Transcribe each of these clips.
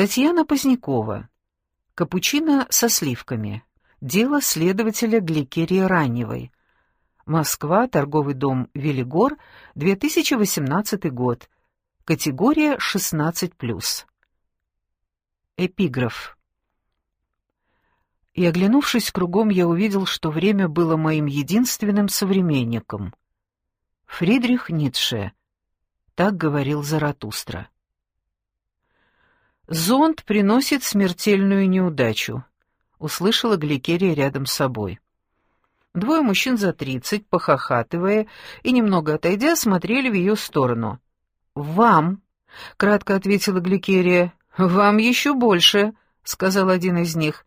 Татьяна Позднякова. Капучино со сливками. Дело следователя Гликерии Ранневой. Москва, торговый дом «Велигор», 2018 год. Категория 16+. Эпиграф. И, оглянувшись кругом, я увидел, что время было моим единственным современником. Фридрих Ницше. Так говорил Заратустра. «Зонт приносит смертельную неудачу», — услышала Гликерия рядом с собой. Двое мужчин за тридцать, похохатывая и немного отойдя, смотрели в ее сторону. «Вам», — кратко ответила Гликерия, — «вам еще больше», — сказал один из них.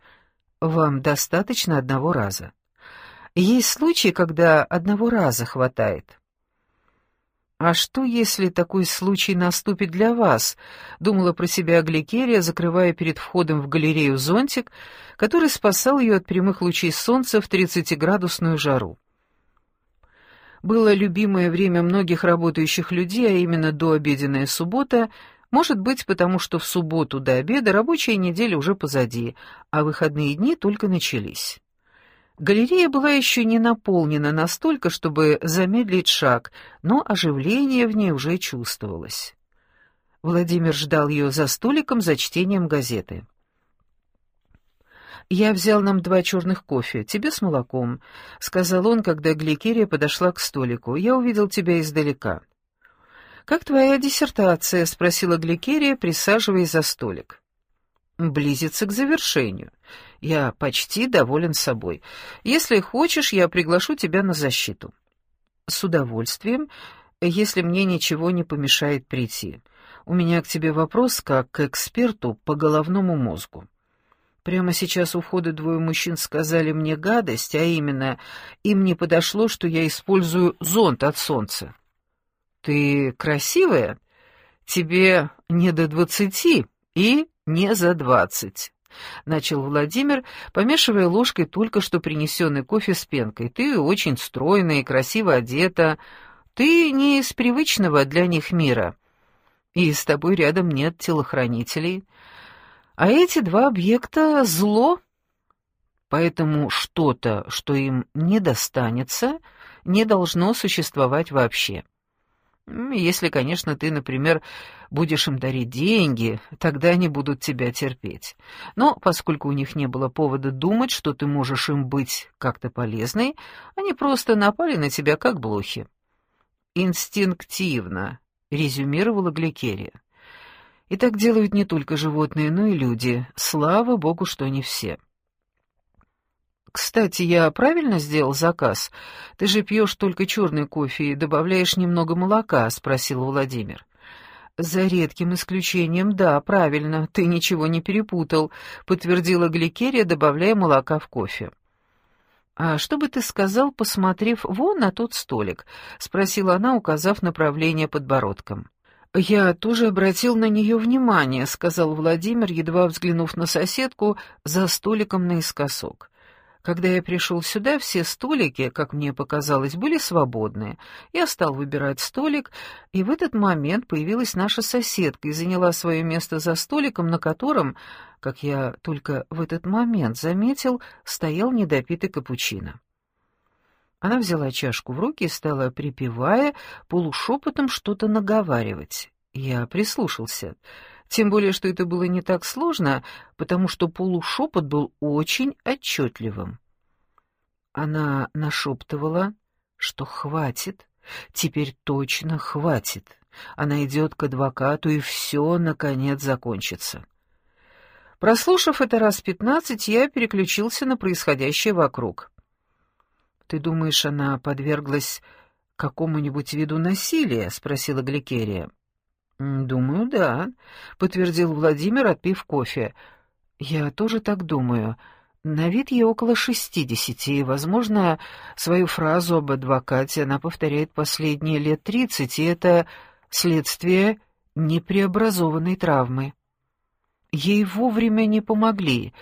«Вам достаточно одного раза». Есть случаи, когда одного раза хватает. «А что, если такой случай наступит для вас?» — думала про себя Гликерия, закрывая перед входом в галерею зонтик, который спасал ее от прямых лучей солнца в тридцатиградусную жару. Было любимое время многих работающих людей, а именно дообеденная суббота, может быть, потому что в субботу до обеда рабочая неделя уже позади, а выходные дни только начались. Галерея была еще не наполнена настолько, чтобы замедлить шаг, но оживление в ней уже чувствовалось. Владимир ждал ее за столиком за чтением газеты. «Я взял нам два черных кофе, тебе с молоком», — сказал он, когда Гликерия подошла к столику. «Я увидел тебя издалека». «Как твоя диссертация?» — спросила Гликерия, присаживаясь за столик. «Близится к завершению. Я почти доволен собой. Если хочешь, я приглашу тебя на защиту. С удовольствием, если мне ничего не помешает прийти. У меня к тебе вопрос как к эксперту по головному мозгу. Прямо сейчас у входа двое мужчин сказали мне гадость, а именно, им не подошло, что я использую зонт от солнца. Ты красивая? Тебе не до двадцати и не за двадцать. — начал Владимир, помешивая ложкой только что принесенный кофе с пенкой. «Ты очень стройная и красиво одета. Ты не из привычного для них мира. И с тобой рядом нет телохранителей. А эти два объекта — зло. Поэтому что-то, что им не достанется, не должно существовать вообще». Если, конечно, ты, например, будешь им дарить деньги, тогда они будут тебя терпеть. Но поскольку у них не было повода думать, что ты можешь им быть как-то полезной, они просто напали на тебя как блохи. «Инстинктивно», — резюмировала Гликерия. «И так делают не только животные, но и люди. Слава богу, что не все». «Кстати, я правильно сделал заказ? Ты же пьешь только черный кофе и добавляешь немного молока?» — спросил Владимир. «За редким исключением, да, правильно, ты ничего не перепутал», — подтвердила Гликерия, добавляя молока в кофе. «А что бы ты сказал, посмотрев вон на тот столик?» — спросила она, указав направление подбородком. «Я тоже обратил на нее внимание», — сказал Владимир, едва взглянув на соседку за столиком наискосок. Когда я пришел сюда, все столики, как мне показалось, были свободны. Я стал выбирать столик, и в этот момент появилась наша соседка и заняла свое место за столиком, на котором, как я только в этот момент заметил, стоял недопитый капучино. Она взяла чашку в руки и стала, припевая, полушепотом что-то наговаривать. Я прислушался — тем более, что это было не так сложно, потому что полушепот был очень отчетливым. Она нашептывала, что хватит, теперь точно хватит. Она идет к адвокату, и все, наконец, закончится. Прослушав это раз пятнадцать, я переключился на происходящее вокруг. «Ты думаешь, она подверглась какому-нибудь виду насилия?» — спросила Гликерия. «Думаю, да», — подтвердил Владимир, отпив кофе. «Я тоже так думаю. На вид ей около шестидесяти, и, возможно, свою фразу об адвокате она повторяет последние лет тридцать, и это следствие непреобразованной травмы. Ей вовремя не помогли,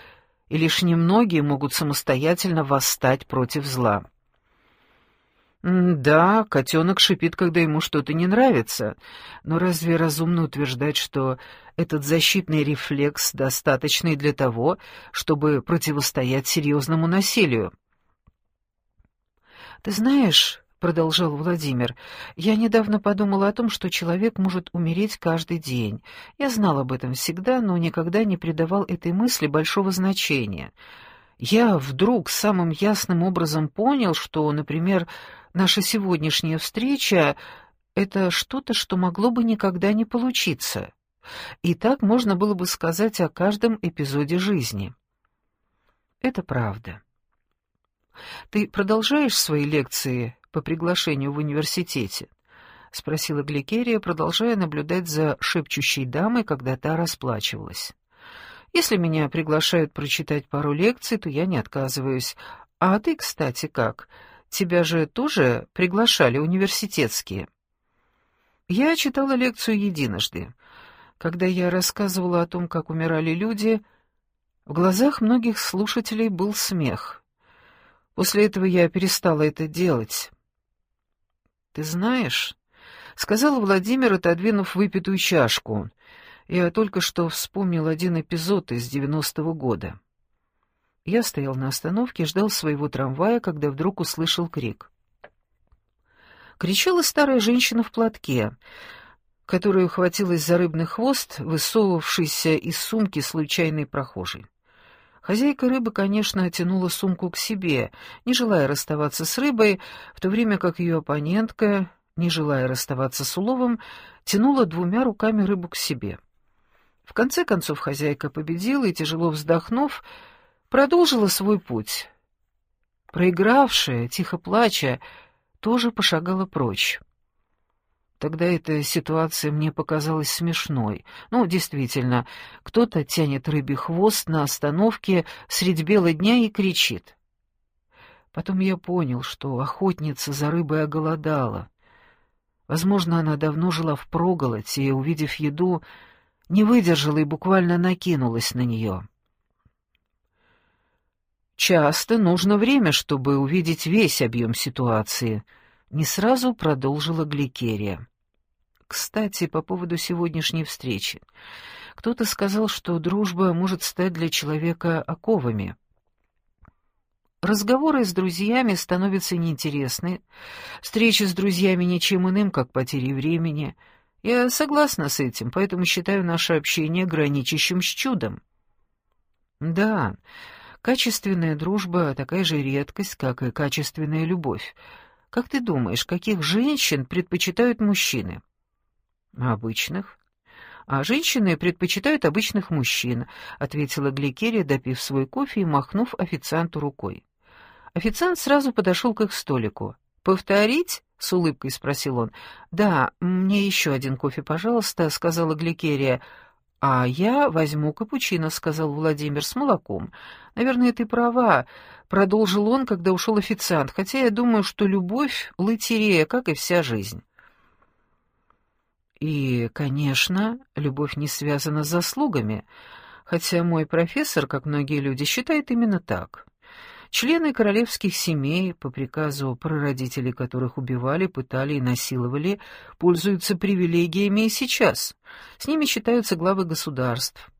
и лишь немногие могут самостоятельно восстать против зла». «Да, котенок шипит, когда ему что-то не нравится. Но разве разумно утверждать, что этот защитный рефлекс достаточный для того, чтобы противостоять серьезному насилию?» «Ты знаешь, — продолжал Владимир, — я недавно подумала о том, что человек может умереть каждый день. Я знал об этом всегда, но никогда не придавал этой мысли большого значения. Я вдруг самым ясным образом понял, что, например, наша сегодняшняя встреча — это что-то, что могло бы никогда не получиться. И так можно было бы сказать о каждом эпизоде жизни. Это правда. Ты продолжаешь свои лекции по приглашению в университете? — спросила Гликерия, продолжая наблюдать за шепчущей дамой, когда та расплачивалась. «Если меня приглашают прочитать пару лекций, то я не отказываюсь. А ты, кстати, как? Тебя же тоже приглашали университетские?» Я читала лекцию единожды. Когда я рассказывала о том, как умирали люди, в глазах многих слушателей был смех. После этого я перестала это делать. «Ты знаешь...» — сказал Владимир, отодвинув выпитую чашку. «Я только что вспомнил один эпизод из девяностого года». Я стоял на остановке, ждал своего трамвая, когда вдруг услышал крик. Кричала старая женщина в платке, которая ухватилась за рыбный хвост, высовывавшийся из сумки случайной прохожей. Хозяйка рыбы, конечно, тянула сумку к себе, не желая расставаться с рыбой, в то время как ее оппонентка, не желая расставаться с уловом, тянула двумя руками рыбу к себе. В конце концов хозяйка победила и, тяжело вздохнув, продолжила свой путь. Проигравшая, тихо плача, тоже пошагала прочь. Тогда эта ситуация мне показалась смешной. Ну, действительно, кто-то тянет рыбий хвост на остановке средь бела дня и кричит. Потом я понял, что охотница за рыбой оголодала. Возможно, она давно жила в проголоде и, увидев еду, не выдержала и буквально накинулась на нее. Часто нужно время, чтобы увидеть весь объем ситуации. Не сразу продолжила Гликерия. Кстати, по поводу сегодняшней встречи. Кто-то сказал, что дружба может стать для человека оковами. Разговоры с друзьями становятся неинтересны, встречи с друзьями ничем иным, как потери времени. Я согласна с этим, поэтому считаю наше общение граничащим с чудом. Да, Качественная дружба — такая же редкость, как и качественная любовь. Как ты думаешь, каких женщин предпочитают мужчины? Обычных. А женщины предпочитают обычных мужчин, ответила Гликерия, допив свой кофе и махнув официанту рукой. Официант сразу подошел к их столику. «Повторить?» — с улыбкой спросил он. «Да, мне еще один кофе, пожалуйста», — сказала Гликерия. «А я возьму капучино», — сказал Владимир, — «с молоком. Наверное, ты права», — продолжил он, когда ушел официант, «хотя я думаю, что любовь — лотерея, как и вся жизнь». И, конечно, любовь не связана с заслугами, хотя мой профессор, как многие люди, считает именно так. Члены королевских семей, по приказу прародителей которых убивали, пытали и насиловали, пользуются привилегиями и сейчас. С ними считаются главы государств.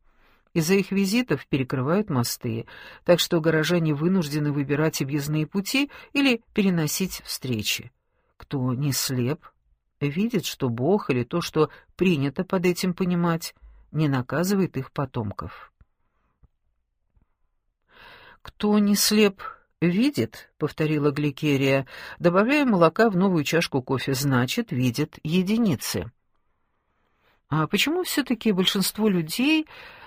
Из-за их визитов перекрывают мосты, так что горожане вынуждены выбирать объездные пути или переносить встречи. Кто не слеп, видит, что Бог или то, что принято под этим понимать, не наказывает их потомков. «Кто не слеп, видит», — повторила Гликерия, добавляя молока в новую чашку кофе, значит, видит единицы. «А почему все-таки большинство людей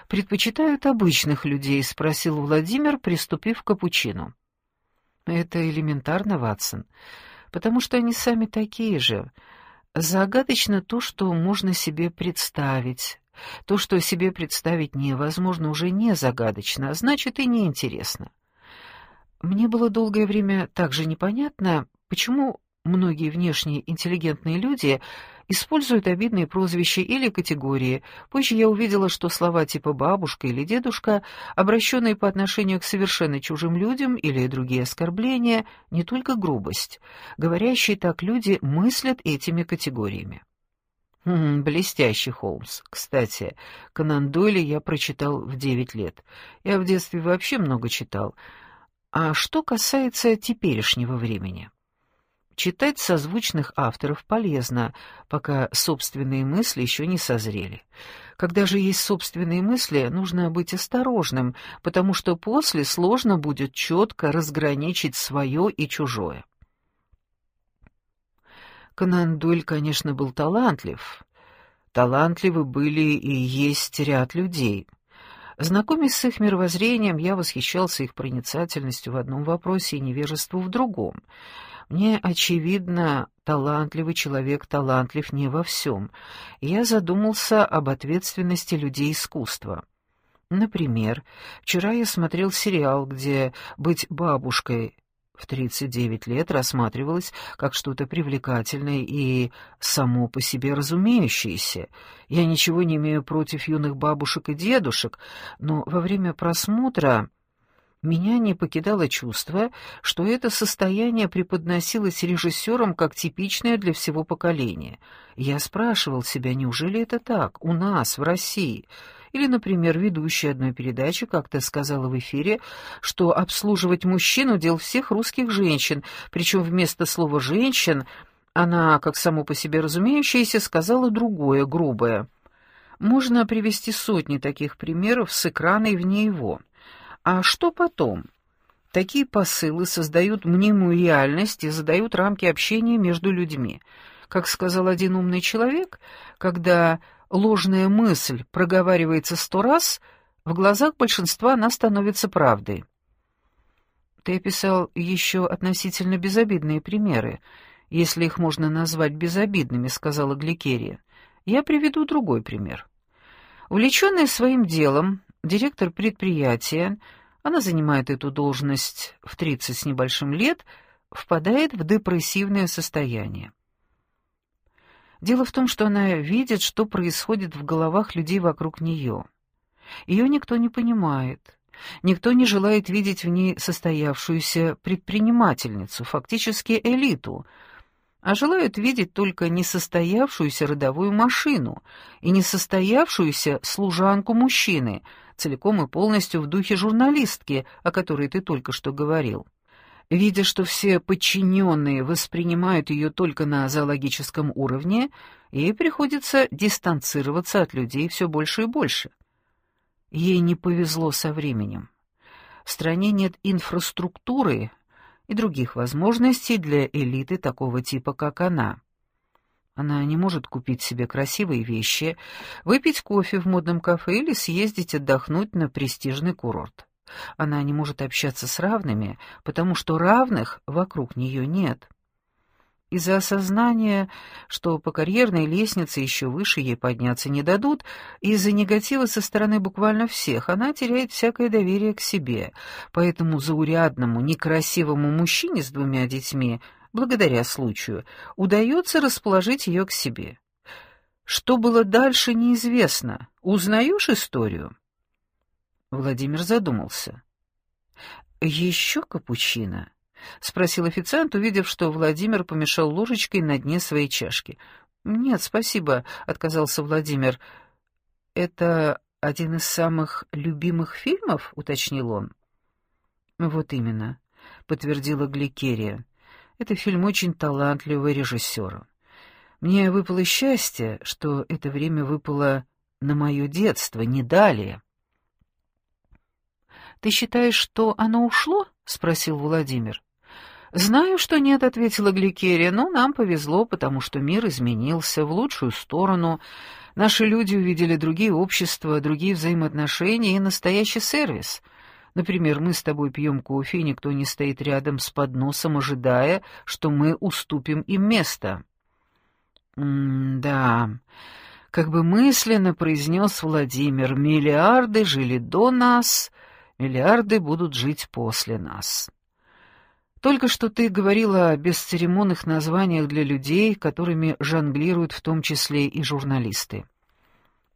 предпочитают обычных людей?» — спросил Владимир, приступив к капучино. «Это элементарно, Ватсон, потому что они сами такие же. Загадочно то, что можно себе представить, то, что себе представить невозможно, уже не загадочно, а значит и неинтересно. Мне было долгое время также непонятно, почему многие внешне интеллигентные люди используют обидные прозвища или категории. Позже я увидела, что слова типа «бабушка» или «дедушка», обращенные по отношению к совершенно чужим людям или другие оскорбления, не только грубость. Говорящие так люди мыслят этими категориями. Блестящий Холмс. Кстати, Конан Дойля я прочитал в девять лет. Я в детстве вообще много читал. А что касается теперешнего времени? Читать созвучных авторов полезно, пока собственные мысли еще не созрели. Когда же есть собственные мысли, нужно быть осторожным, потому что после сложно будет четко разграничить свое и чужое. Конан Дойль, конечно, был талантлив. Талантливы были и есть ряд людей. Знакомясь с их мировоззрением, я восхищался их проницательностью в одном вопросе и невежеству в другом — мне, очевидно, талантливый человек талантлив не во всем. Я задумался об ответственности людей искусства. Например, вчера я смотрел сериал, где быть бабушкой в 39 лет рассматривалось как что-то привлекательное и само по себе разумеющееся. Я ничего не имею против юных бабушек и дедушек, но во время просмотра меня не покидало чувство, что это состояние преподносилось режиссером как типичное для всего поколения. Я спрашивал себя, неужели это так, у нас, в России? Или, например, ведущая одной передачи как-то сказала в эфире, что обслуживать мужчину — дел всех русских женщин, причем вместо слова «женщин» она, как само по себе разумеющееся, сказала другое, грубое. Можно привести сотни таких примеров с экрана и вне его — а что потом? Такие посылы создают мнимую реальность и задают рамки общения между людьми. Как сказал один умный человек, когда ложная мысль проговаривается сто раз, в глазах большинства она становится правдой. Ты описал еще относительно безобидные примеры, если их можно назвать безобидными, сказала Гликерия. Я приведу другой пример. Увлеченная своим делом, директор предприятия, она занимает эту должность в 30 с небольшим лет, впадает в депрессивное состояние. Дело в том, что она видит, что происходит в головах людей вокруг нее. Ее никто не понимает. Никто не желает видеть в ней состоявшуюся предпринимательницу, фактически элиту, а желают видеть только несостоявшуюся родовую машину и несостоявшуюся служанку мужчины — целиком и полностью в духе журналистки, о которой ты только что говорил. Видя, что все подчиненные воспринимают ее только на зоологическом уровне, ей приходится дистанцироваться от людей все больше и больше. Ей не повезло со временем. В стране нет инфраструктуры и других возможностей для элиты такого типа, как она. Она не может купить себе красивые вещи, выпить кофе в модном кафе или съездить отдохнуть на престижный курорт. Она не может общаться с равными, потому что равных вокруг нее нет. Из-за осознания, что по карьерной лестнице еще выше ей подняться не дадут, из-за негатива со стороны буквально всех, она теряет всякое доверие к себе. Поэтому заурядному, некрасивому мужчине с двумя детьми благодаря случаю, удается расположить ее к себе. Что было дальше, неизвестно. Узнаешь историю?» Владимир задумался. «Еще капучино?» — спросил официант, увидев, что Владимир помешал ложечкой на дне своей чашки. «Нет, спасибо», — отказался Владимир. «Это один из самых любимых фильмов?» — уточнил он. «Вот именно», — подтвердила Гликерия. Это фильм очень талантливого режиссера. Мне выпало счастье, что это время выпало на мое детство, не далее. «Ты считаешь, что оно ушло?» — спросил Владимир. «Знаю, что нет», — ответила Гликерия, — «но нам повезло, потому что мир изменился в лучшую сторону. Наши люди увидели другие общества, другие взаимоотношения и настоящий сервис». Например, мы с тобой пьем кофе, и никто не стоит рядом с подносом, ожидая, что мы уступим им место. «М-да», — как бы мысленно произнес Владимир, — «миллиарды жили до нас, миллиарды будут жить после нас». Только что ты говорила о бесцеремонных названиях для людей, которыми жонглируют в том числе и журналисты.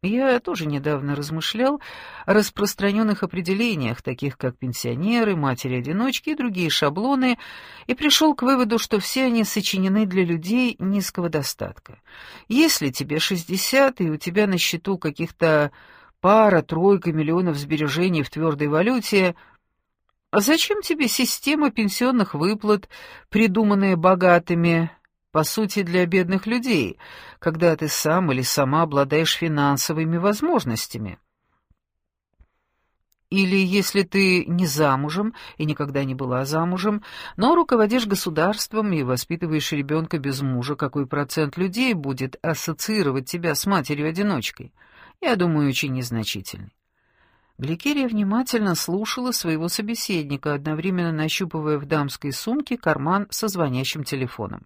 Я тоже недавно размышлял о распространенных определениях, таких как пенсионеры, матери-одиночки и другие шаблоны, и пришел к выводу, что все они сочинены для людей низкого достатка. Если тебе 60 и у тебя на счету каких-то пара-тройка миллионов сбережений в твердой валюте, а зачем тебе система пенсионных выплат, придуманная богатыми, по сути, для бедных людей, когда ты сам или сама обладаешь финансовыми возможностями. Или если ты не замужем и никогда не была замужем, но руководишь государством и воспитываешь ребенка без мужа, какой процент людей будет ассоциировать тебя с матерью-одиночкой? Я думаю, очень незначительный. Гликерия внимательно слушала своего собеседника, одновременно нащупывая в дамской сумке карман со звонящим телефоном.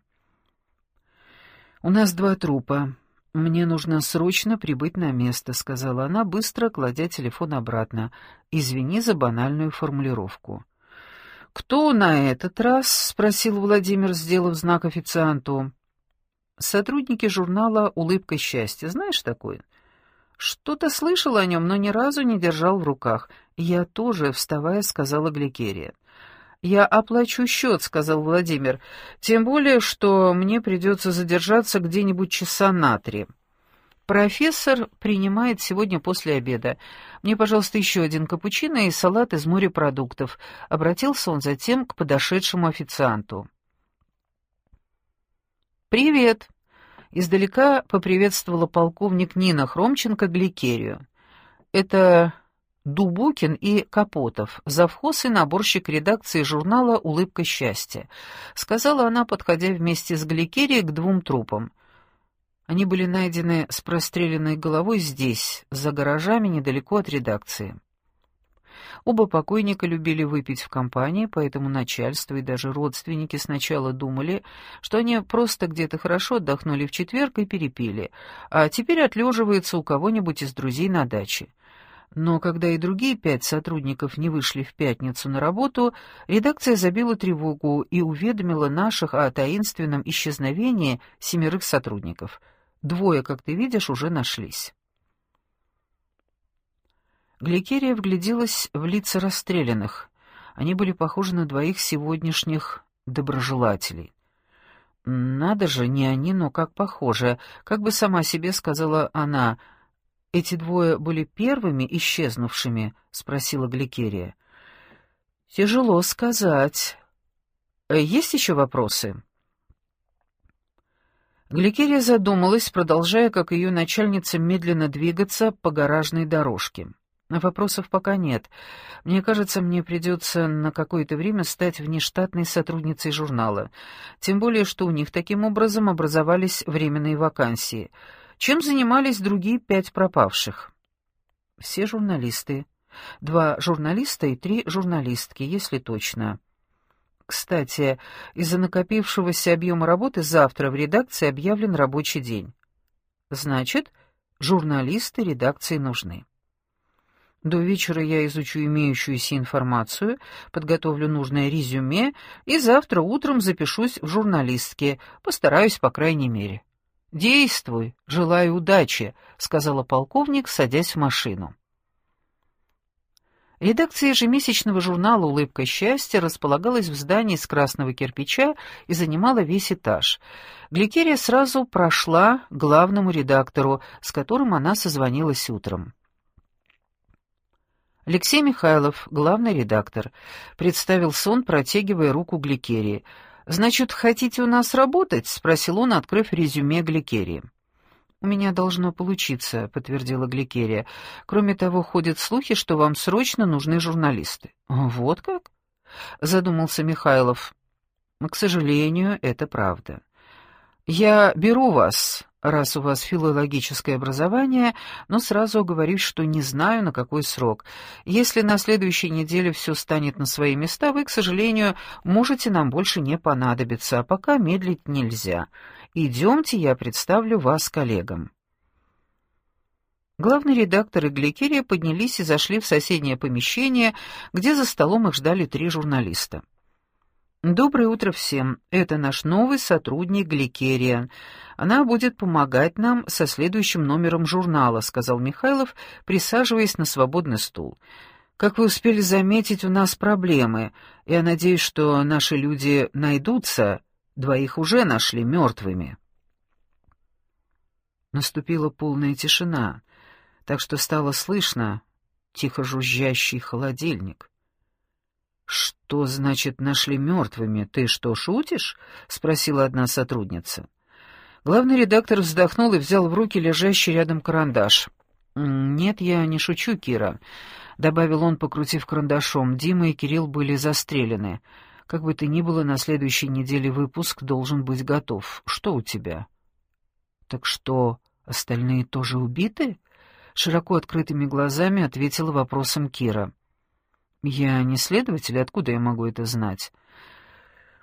«У нас два трупа. Мне нужно срочно прибыть на место», — сказала она, быстро кладя телефон обратно. «Извини за банальную формулировку». «Кто на этот раз?» — спросил Владимир, сделав знак официанту. «Сотрудники журнала «Улыбка счастья». Знаешь такой?» «Что-то слышал о нем, но ни разу не держал в руках. Я тоже, вставая, сказала Гликерия. «Я оплачу счет», — сказал Владимир, «тем более, что мне придется задержаться где-нибудь часа на три». «Профессор принимает сегодня после обеда. Мне, пожалуйста, еще один капучино и салат из морепродуктов», — обратился он затем к подошедшему официанту. «Привет!» — издалека поприветствовала полковник Нина Хромченко Гликерию. «Это Дубукин и Капотов, завхоз и наборщик редакции журнала «Улыбка счастья», сказала она, подходя вместе с Гликерией к двум трупам. Они были найдены с простреленной головой здесь, за гаражами, недалеко от редакции. Оба покойника любили выпить в компании, поэтому начальство и даже родственники сначала думали, что они просто где-то хорошо отдохнули в четверг и перепили, а теперь отлеживаются у кого-нибудь из друзей на даче. Но когда и другие пять сотрудников не вышли в пятницу на работу, редакция забила тревогу и уведомила наших о таинственном исчезновении семерых сотрудников. Двое, как ты видишь, уже нашлись. Гликерия вгляделась в лица расстрелянных. Они были похожи на двоих сегодняшних доброжелателей. «Надо же, не они, но как похоже», как бы сама себе сказала она — «Эти двое были первыми исчезнувшими?» — спросила Гликерия. «Тяжело сказать. Э, есть еще вопросы?» Гликерия задумалась, продолжая, как ее начальница, медленно двигаться по гаражной дорожке. «Вопросов пока нет. Мне кажется, мне придется на какое-то время стать внештатной сотрудницей журнала. Тем более, что у них таким образом образовались временные вакансии». Чем занимались другие пять пропавших? Все журналисты. Два журналиста и три журналистки, если точно. Кстати, из-за накопившегося объема работы завтра в редакции объявлен рабочий день. Значит, журналисты редакции нужны. До вечера я изучу имеющуюся информацию, подготовлю нужное резюме и завтра утром запишусь в журналистке, постараюсь по крайней мере. «Действуй, желаю удачи», — сказала полковник, садясь в машину. Редакция ежемесячного журнала «Улыбка счастья» располагалась в здании из красного кирпича и занимала весь этаж. Гликерия сразу прошла главному редактору, с которым она созвонилась утром. Алексей Михайлов, главный редактор, представился он, протягивая руку Гликерии — «Значит, хотите у нас работать?» — спросил он, открыв резюме Гликерии. «У меня должно получиться», — подтвердила Гликерия. «Кроме того, ходят слухи, что вам срочно нужны журналисты». «Вот как?» — задумался Михайлов. «К сожалению, это правда. Я беру вас, раз у вас филологическое образование, но сразу говорю, что не знаю, на какой срок. Если на следующей неделе все станет на свои места, вы, к сожалению, можете нам больше не понадобиться, а пока медлить нельзя. Идемте, я представлю вас коллегам». Главный редактор и Гликерия поднялись и зашли в соседнее помещение, где за столом их ждали три журналиста. Доброе утро всем. Это наш новый сотрудник Гликерия. Она будет помогать нам со следующим номером журнала, сказал Михайлов, присаживаясь на свободный стул. Как вы успели заметить, у нас проблемы. Я надеюсь, что наши люди найдутся. Двоих уже нашли мертвыми. Наступила полная тишина, так что стало слышно тихо жужжащий холодильник. «Что значит нашли мертвыми? Ты что, шутишь?» — спросила одна сотрудница. Главный редактор вздохнул и взял в руки лежащий рядом карандаш. «Нет, я не шучу, Кира», — добавил он, покрутив карандашом. «Дима и Кирилл были застрелены. Как бы то ни было, на следующей неделе выпуск должен быть готов. Что у тебя?» «Так что, остальные тоже убиты?» Широко открытыми глазами ответила вопросом Кира. «Я не следователь, откуда я могу это знать?»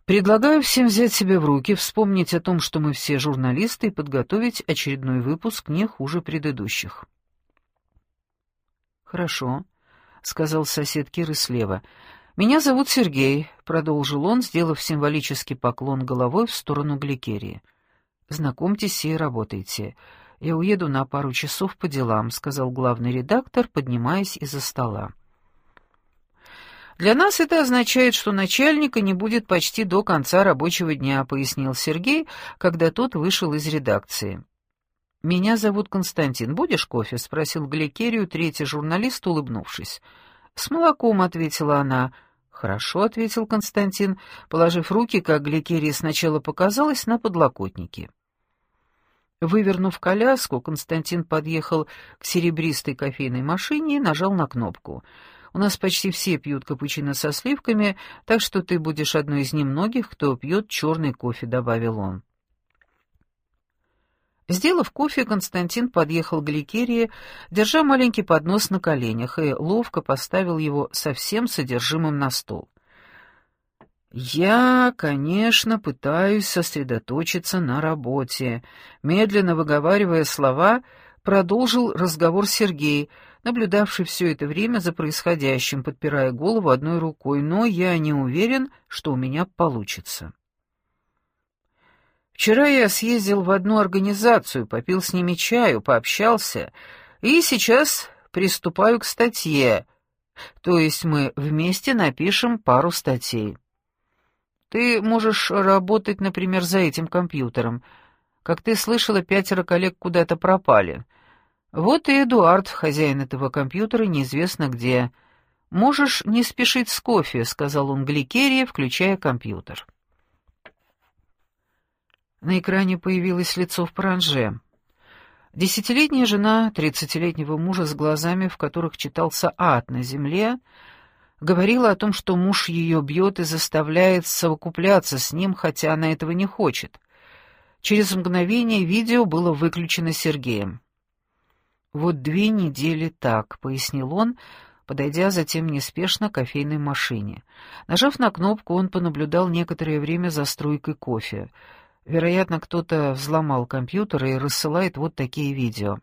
«Предлагаю всем взять себя в руки, вспомнить о том, что мы все журналисты, и подготовить очередной выпуск не хуже предыдущих». «Хорошо», — сказал сосед Киры слева. «Меня зовут Сергей», — продолжил он, сделав символический поклон головой в сторону Гликерии. «Знакомьтесь и работайте. Я уеду на пару часов по делам», — сказал главный редактор, поднимаясь из-за стола. «Для нас это означает, что начальника не будет почти до конца рабочего дня», — пояснил Сергей, когда тот вышел из редакции. «Меня зовут Константин. Будешь кофе?» — спросил Гликерию третий журналист, улыбнувшись. «С молоком», — ответила она. «Хорошо», — ответил Константин, положив руки, как Гликерии сначала показалось, на подлокотники. Вывернув коляску, Константин подъехал к серебристой кофейной машине и нажал на кнопку. «У нас почти все пьют капучино со сливками, так что ты будешь одной из немногих, кто пьет черный кофе», — добавил он. Сделав кофе, Константин подъехал к Гликерии, держа маленький поднос на коленях, и ловко поставил его со всем содержимым на стол. «Я, конечно, пытаюсь сосредоточиться на работе», — медленно выговаривая слова, продолжил разговор Сергей, наблюдавший все это время за происходящим, подпирая голову одной рукой, «но я не уверен, что у меня получится». Вчера я съездил в одну организацию, попил с ними чаю, пообщался, и сейчас приступаю к статье, то есть мы вместе напишем пару статей. Ты можешь работать, например, за этим компьютером. Как ты слышала, пятеро коллег куда-то пропали. Вот и Эдуард, хозяин этого компьютера, неизвестно где. Можешь не спешить с кофе, сказал он Гликерии, включая компьютер. На экране появилось лицо в паранже. Десятилетняя жена тридцатилетнего мужа с глазами, в которых читался ад на земле, говорила о том, что муж ее бьет и заставляет совокупляться с ним, хотя она этого не хочет. Через мгновение видео было выключено Сергеем. «Вот две недели так», — пояснил он, подойдя затем неспешно к кофейной машине. Нажав на кнопку, он понаблюдал некоторое время за струйкой кофе. Вероятно, кто-то взломал компьютер и рассылает вот такие видео.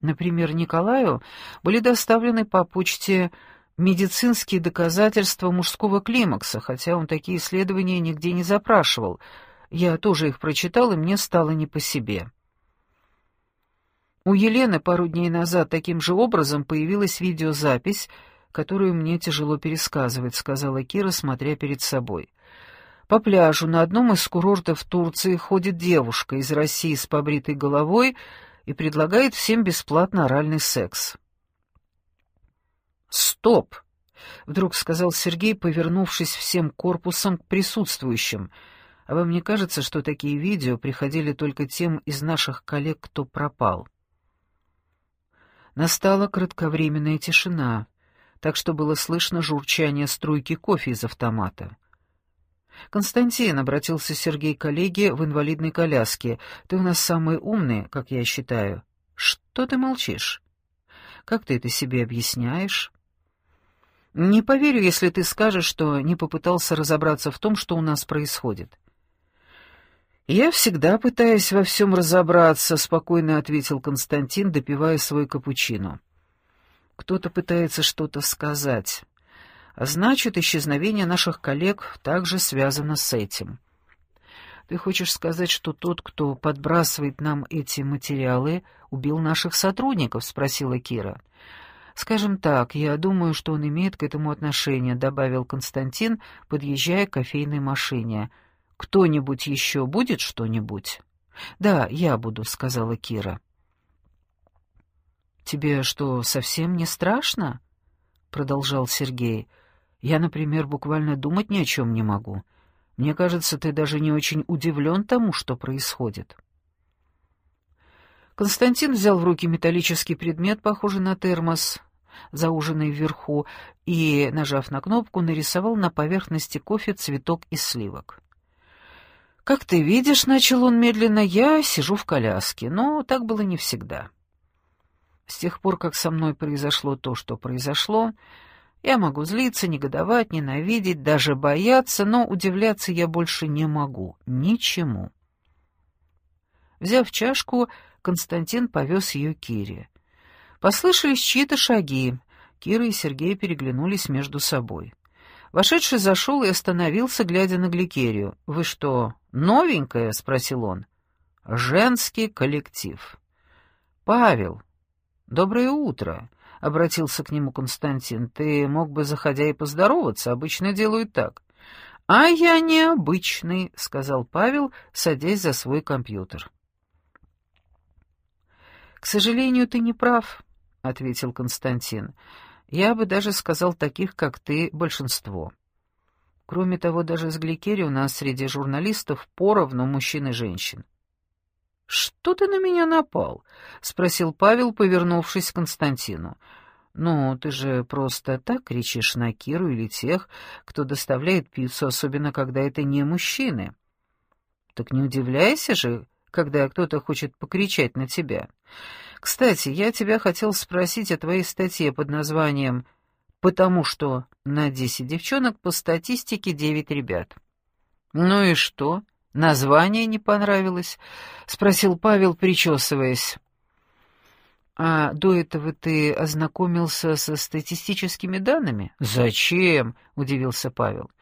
Например, Николаю были доставлены по почте медицинские доказательства мужского климакса, хотя он такие исследования нигде не запрашивал. Я тоже их прочитал, и мне стало не по себе. У Елены пару дней назад таким же образом появилась видеозапись, которую мне тяжело пересказывать, сказала Кира, смотря перед собой. По пляжу на одном из курортов Турции ходит девушка из России с побритой головой и предлагает всем бесплатно оральный секс. «Стоп!» — вдруг сказал Сергей, повернувшись всем корпусом к присутствующим. «А вам не кажется, что такие видео приходили только тем из наших коллег, кто пропал?» Настала кратковременная тишина, так что было слышно журчание струйки кофе из автомата. «Константин», — обратился Сергей к коллеге в инвалидной коляске, — «ты у нас самый умный, как я считаю. Что ты молчишь? Как ты это себе объясняешь?» Не поверю, если ты скажешь, что не попытался разобраться в том, что у нас происходит. Я всегда пытаюсь во всем разобраться, спокойно ответил Константин, допивая свой капучино. Кто-то пытается что-то сказать. А значит, исчезновение наших коллег также связано с этим. Ты хочешь сказать, что тот, кто подбрасывает нам эти материалы, убил наших сотрудников? спросила Кира. Скажем так, я думаю, что он имеет к этому отношение, добавил Константин, подъезжая к кофейной машине. Кто-нибудь еще будет что-нибудь? Да, я буду, сказала Кира. Тебе что, совсем не страшно? продолжал Сергей. Я, например, буквально думать ни о чем не могу. Мне кажется, ты даже не очень удивлен тому, что происходит. Константин взял в руки металлический предмет, похожий на термос, зауженный вверху, и, нажав на кнопку, нарисовал на поверхности кофе цветок из сливок. «Как ты видишь, — начал он медленно, — я сижу в коляске, но так было не всегда. С тех пор, как со мной произошло то, что произошло, я могу злиться, негодовать, ненавидеть, даже бояться, но удивляться я больше не могу. Ничему. Взяв чашку, Константин повез ее Кире. Послышались чьи-то шаги. Кира и Сергей переглянулись между собой. Вошедший зашел и остановился, глядя на Гликерию. «Вы что, новенькая?» — спросил он. «Женский коллектив». «Павел, доброе утро обратился к нему Константин. «Ты мог бы, заходя, и поздороваться, обычно делают так». «А я необычный», — сказал Павел, садясь за свой компьютер. «К сожалению, ты не прав», — ответил Константин. «Я бы даже сказал таких, как ты, большинство. Кроме того, даже с Гликери у нас среди журналистов поровну мужчин и женщин. «Что ты на меня напал?» — спросил Павел, повернувшись к Константину. «Ну, ты же просто так кричишь на Киру или тех, кто доставляет пиццу, особенно когда это не мужчины. Так не удивляйся же, когда кто-то хочет покричать на тебя. Кстати, я тебя хотел спросить о твоей статье под названием «Потому что на десять девчонок по статистике девять ребят». Ну и что?» «Название не понравилось?» — спросил Павел, причесываясь. «А до этого ты ознакомился со статистическими данными?» «Зачем?» — удивился Павел.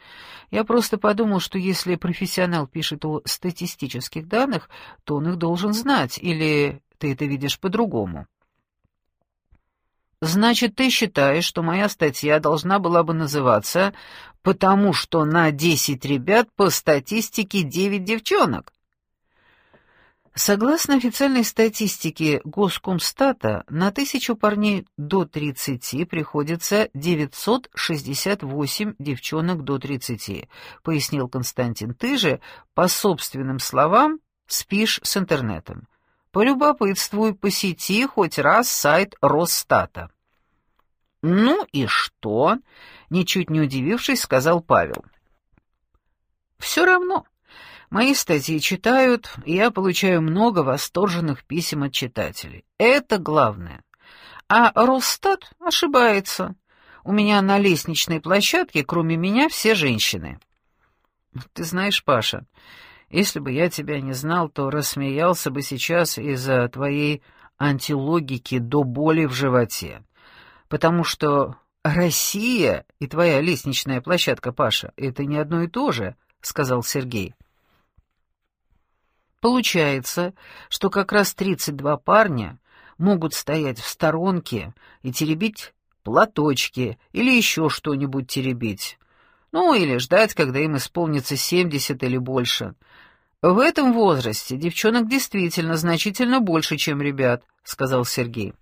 «Я просто подумал, что если профессионал пишет о статистических данных, то он их должен знать, или ты это видишь по-другому?» «Значит, ты считаешь, что моя статья должна была бы называться «Потому что на десять ребят по статистике девять девчонок»?» Согласно официальной статистике Госкомстата, на тысячу парней до 30 приходится 968 девчонок до 30, пояснил Константин. Ты же, по собственным словам, спишь с интернетом. Полюбопытствуй, посети хоть раз сайт Росстата». «Ну и что?» — ничуть не удивившись, сказал Павел. «Все равно. Мои статьи читают, и я получаю много восторженных писем от читателей. Это главное. А Росстат ошибается. У меня на лестничной площадке, кроме меня, все женщины». «Ты знаешь, Паша...» Если бы я тебя не знал, то рассмеялся бы сейчас из-за твоей антилогики до боли в животе. Потому что Россия и твоя лестничная площадка, Паша, это не одно и то же, сказал Сергей. Получается, что как раз 32 парня могут стоять в сторонке и теребить платочки или еще что-нибудь теребить. Ну, или ждать, когда им исполнится 70 или больше. В этом возрасте девчонок действительно значительно больше, чем ребят, сказал Сергей.